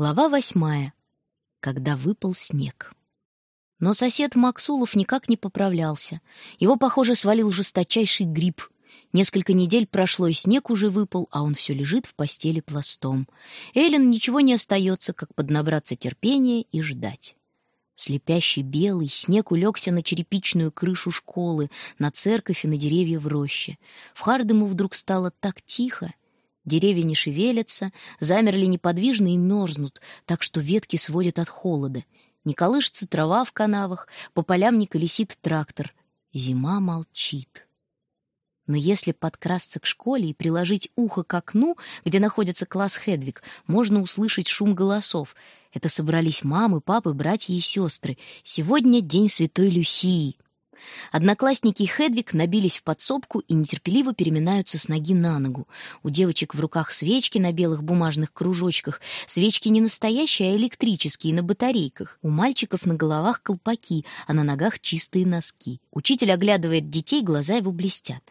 Глава восьмая. Когда выпал снег. Но сосед Максулов никак не поправлялся. Его, похоже, свалил жесточайший грипп. Несколько недель прошло, и снег уже выпал, а он все лежит в постели пластом. Эллен ничего не остается, как поднабраться терпения и ждать. Слепящий белый снег улегся на черепичную крышу школы, на церковь и на деревья в роще. В Хардему вдруг стало так тихо, Деревья не шевелятся, замерли неподвижно и мерзнут, так что ветки сводят от холода. Не колышется трава в канавах, по полям не колесит трактор. Зима молчит. Но если подкрасться к школе и приложить ухо к окну, где находится класс Хедвиг, можно услышать шум голосов. Это собрались мамы, папы, братья и сестры. Сегодня день Святой Люсии. Одноклассники Хедвиг набились в подсобку и нетерпеливо переминаются с ноги на ногу. У девочек в руках свечки на белых бумажных кружочках. Свечки не настоящие, а электрические, на батарейках. У мальчиков на головах колпаки, а на ногах чистые носки. Учитель оглядывает детей, глаза его блестят.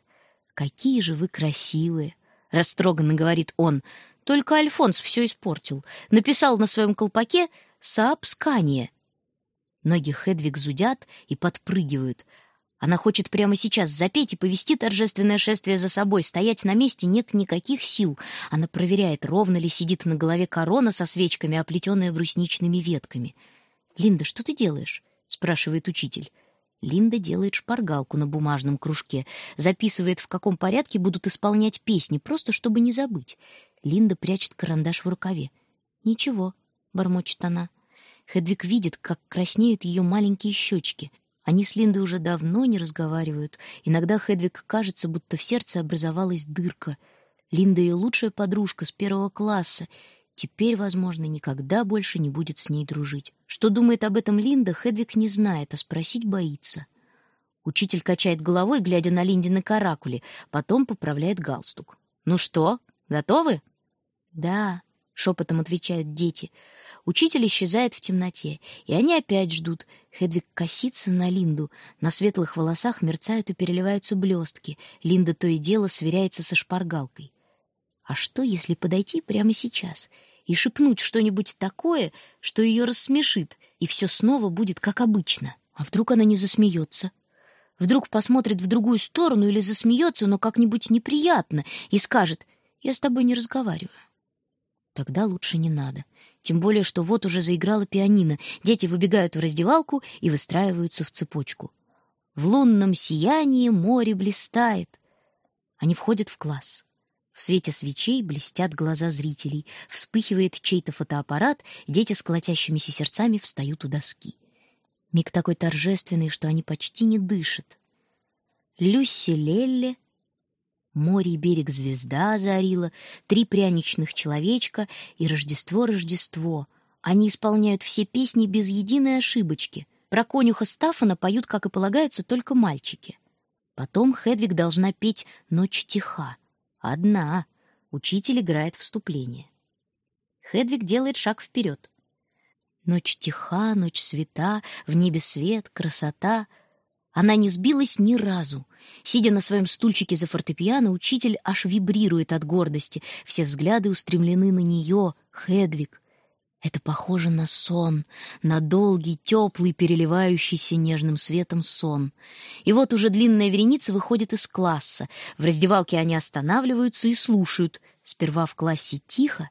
«Какие же вы красивые!» — растроганно говорит он. «Только Альфонс все испортил. Написал на своем колпаке «Сообскание». Ноги Хедвиг зудят и подпрыгивают. Она хочет прямо сейчас запеть и повести торжественное шествие за собой. Стоять на месте нет никаких сил. Она проверяет, ровно ли сидит на голове корона со свечками, оплетенная брусничными ветками. «Линда, что ты делаешь?» — спрашивает учитель. Линда делает шпаргалку на бумажном кружке, записывает, в каком порядке будут исполнять песни, просто чтобы не забыть. Линда прячет карандаш в рукаве. «Ничего», — бормочет она. Хедвиг видит, как краснеют ее маленькие щечки. Они с Линдой уже давно не разговаривают. Иногда Хедвиг кажется, будто в сердце образовалась дырка. Линда ее лучшая подружка с первого класса. Теперь, возможно, никогда больше не будет с ней дружить. Что думает об этом Линда, Хедвиг не знает, а спросить боится. Учитель качает головой, глядя на Линде на каракуле, потом поправляет галстук. «Ну что, готовы?» «Да», — шепотом отвечают дети, — Учитель исчезает в темноте, и они опять ждут. Хедвиг косится на Линду. На светлых волосах мерцают и переливаются блестки. Линда то и дело сверяется со шпаргалкой. А что, если подойти прямо сейчас и шепнуть что-нибудь такое, что ее рассмешит, и все снова будет как обычно? А вдруг она не засмеется? Вдруг посмотрит в другую сторону или засмеется, но как-нибудь неприятно, и скажет «Я с тобой не разговариваю». Тогда лучше не надо. Тем более, что вот уже заиграла пианино. Дети выбегают в раздевалку и выстраиваются в цепочку. В лунном сиянии море блистает. Они входят в класс. В свете свечей блестят глаза зрителей. Вспыхивает чей-то фотоаппарат, дети с колотящимися сердцами встают у доски. Миг такой торжественный, что они почти не дышат. Люси Лелле Море и берег звезда озарила, три пряничных человечка и Рождество-Рождество. Они исполняют все песни без единой ошибочки. Про конюха Стаффана поют, как и полагается, только мальчики. Потом Хедвиг должна петь «Ночь тиха». Одна. Учитель играет вступление. Хедвиг делает шаг вперед. Ночь тиха, ночь света, в небе свет, красота. Она не сбилась ни разу. Сидя на своем стульчике за фортепиано, учитель аж вибрирует от гордости. Все взгляды устремлены на нее, Хедвиг. Это похоже на сон, на долгий, теплый, переливающийся нежным светом сон. И вот уже длинная вереница выходит из класса. В раздевалке они останавливаются и слушают. Сперва в классе тихо,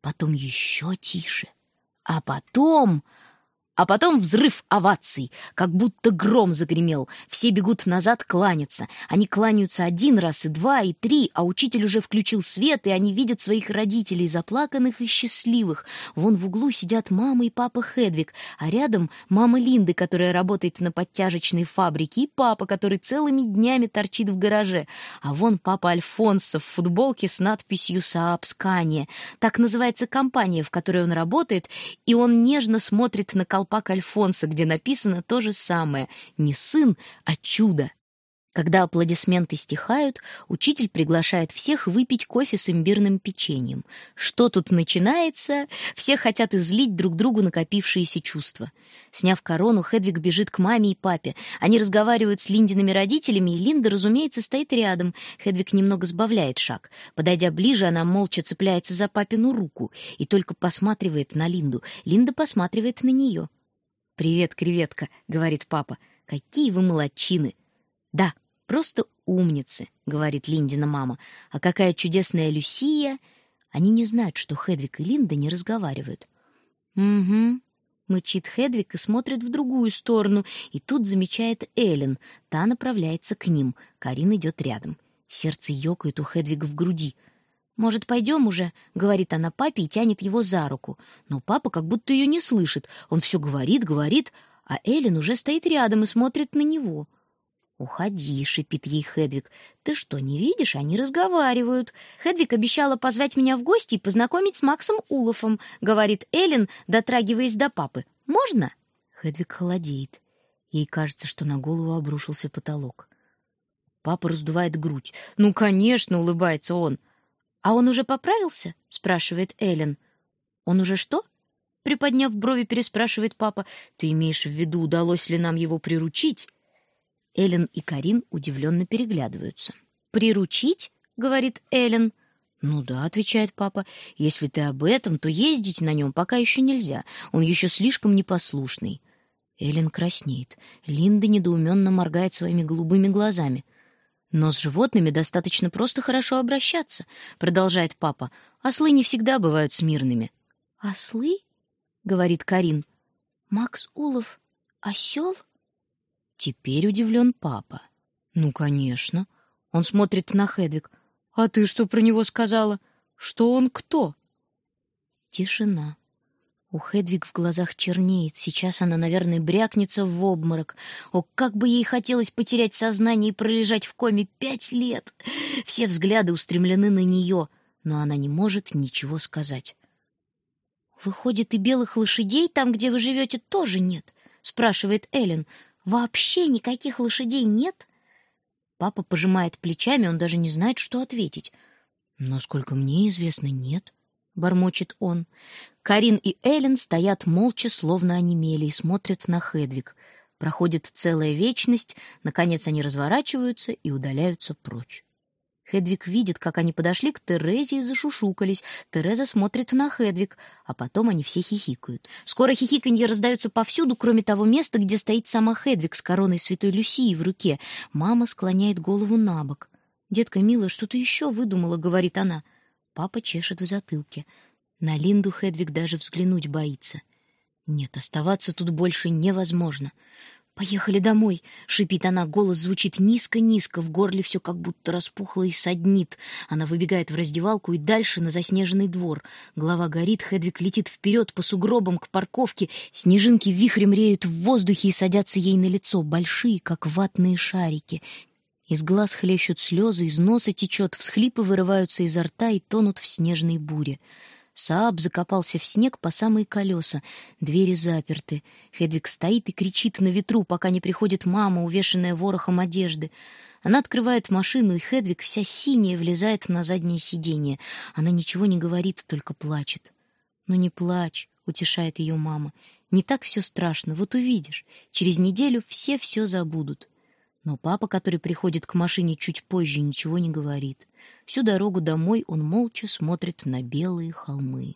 потом еще тише. А потом а потом взрыв оваций, как будто гром загремел. Все бегут назад кланяться. Они кланяются один раз и два, и три, а учитель уже включил свет, и они видят своих родителей, заплаканных и счастливых. Вон в углу сидят мама и папа Хедвиг, а рядом мама Линды, которая работает на подтяжечной фабрике, и папа, который целыми днями торчит в гараже. А вон папа Альфонсо в футболке с надписью «Саапскание». Так называется компания, в которой он работает, и он нежно смотрит на колпак колпак Альфонса, где написано то же самое. Не сын, а чудо. Когда аплодисменты стихают, учитель приглашает всех выпить кофе с имбирным печеньем. Что тут начинается? Все хотят излить друг другу накопившиеся чувства. Сняв корону, Хедвиг бежит к маме и папе. Они разговаривают с Линдиными родителями, и Линда, разумеется, стоит рядом. Хедвиг немного сбавляет шаг. Подойдя ближе, она молча цепляется за папину руку и только посматривает на Линду. Линда посматривает на нее. «Привет, креветка», — говорит папа. «Какие вы молодчины!» «Да, Просто умницы, говорит Линдина мама. А какая чудесная Люсия! Они не знают, что Хедвиг и Линда не разговаривают. Угу. Мычит Хедвиг и смотрит в другую сторону, и тут замечает Эллен. Та направляется к ним. Карин идет рядом. Сердце ёкает у Хедвига в груди. «Может, пойдем уже?» — говорит она папе и тянет его за руку. Но папа как будто ее не слышит. Он все говорит, говорит, а Эллен уже стоит рядом и смотрит на него. «Уходи», — шипит ей Хедвиг. «Ты что, не видишь? Они разговаривают. Хедвиг обещала позвать меня в гости и познакомить с Максом Улофом», — говорит Эллен, дотрагиваясь до папы. «Можно?» Хедвиг холодеет. Ей кажется, что на голову обрушился потолок. Папа раздувает грудь. «Ну, конечно», — улыбается он. «А он уже поправился?» — спрашивает Эллен. «Он уже что?» Приподняв брови, переспрашивает папа. «Ты имеешь в виду, удалось ли нам его приручить?» Эллен и Карин удивленно переглядываются. «Приручить?» — говорит Эллен. «Ну да», — отвечает папа. «Если ты об этом, то ездить на нем пока еще нельзя. Он еще слишком непослушный». Эллен краснеет. Линда недоуменно моргает своими голубыми глазами. «Но с животными достаточно просто хорошо обращаться», — продолжает папа. «Ослы не всегда бывают смирными». «Ослы?» — говорит Карин. «Макс Улов — осел?» Теперь удивлен папа. Ну, конечно. Он смотрит на Хедвиг. А ты что про него сказала? Что он кто? Тишина. У Хедвиг в глазах чернеет. Сейчас она, наверное, брякнется в обморок. О, как бы ей хотелось потерять сознание и пролежать в коме пять лет. Все взгляды устремлены на нее, но она не может ничего сказать. «Выходит, и белых лошадей там, где вы живете, тоже нет?» — спрашивает Эллен. Вообще никаких лошадей нет? Папа пожимает плечами, он даже не знает, что ответить. Насколько мне известно, нет, бормочет он. Карин и Эллен стоят молча, словно онемели, и смотрят на Хедвиг. Проходит целая вечность, наконец они разворачиваются и удаляются прочь. Хедвиг видит, как они подошли к Терезе и зашушукались. Тереза смотрит на Хедвиг, а потом они все хихикают. Скоро хихиканье раздаются повсюду, кроме того места, где стоит сама Хедвиг с короной святой Люсии в руке. Мама склоняет голову на бок. «Детка милая, что ты еще выдумала?» — говорит она. Папа чешет в затылке. На Линду Хедвиг даже взглянуть боится. Нет, оставаться тут больше невозможно. «Поехали домой!» — шипит она, голос звучит низко-низко, в горле все как будто распухло и саднит. Она выбегает в раздевалку и дальше на заснеженный двор. Голова горит, Хедвиг летит вперед по сугробам к парковке, снежинки вихрем реют в воздухе и садятся ей на лицо, большие, как ватные шарики. Из глаз хлещут слезы, из носа течет, всхлипы вырываются изо рта и тонут в снежной буре. Сааб закопался в снег по самые колеса. Двери заперты. Хедвиг стоит и кричит на ветру, пока не приходит мама, увешанная ворохом одежды. Она открывает машину, и Хедвиг вся синяя влезает на заднее сиденье. Она ничего не говорит, только плачет. «Ну не плачь», — утешает ее мама. «Не так все страшно, вот увидишь. Через неделю все все забудут». Но папа, который приходит к машине чуть позже, ничего не говорит. Всю дорогу домой он молча смотрит на белые холмы.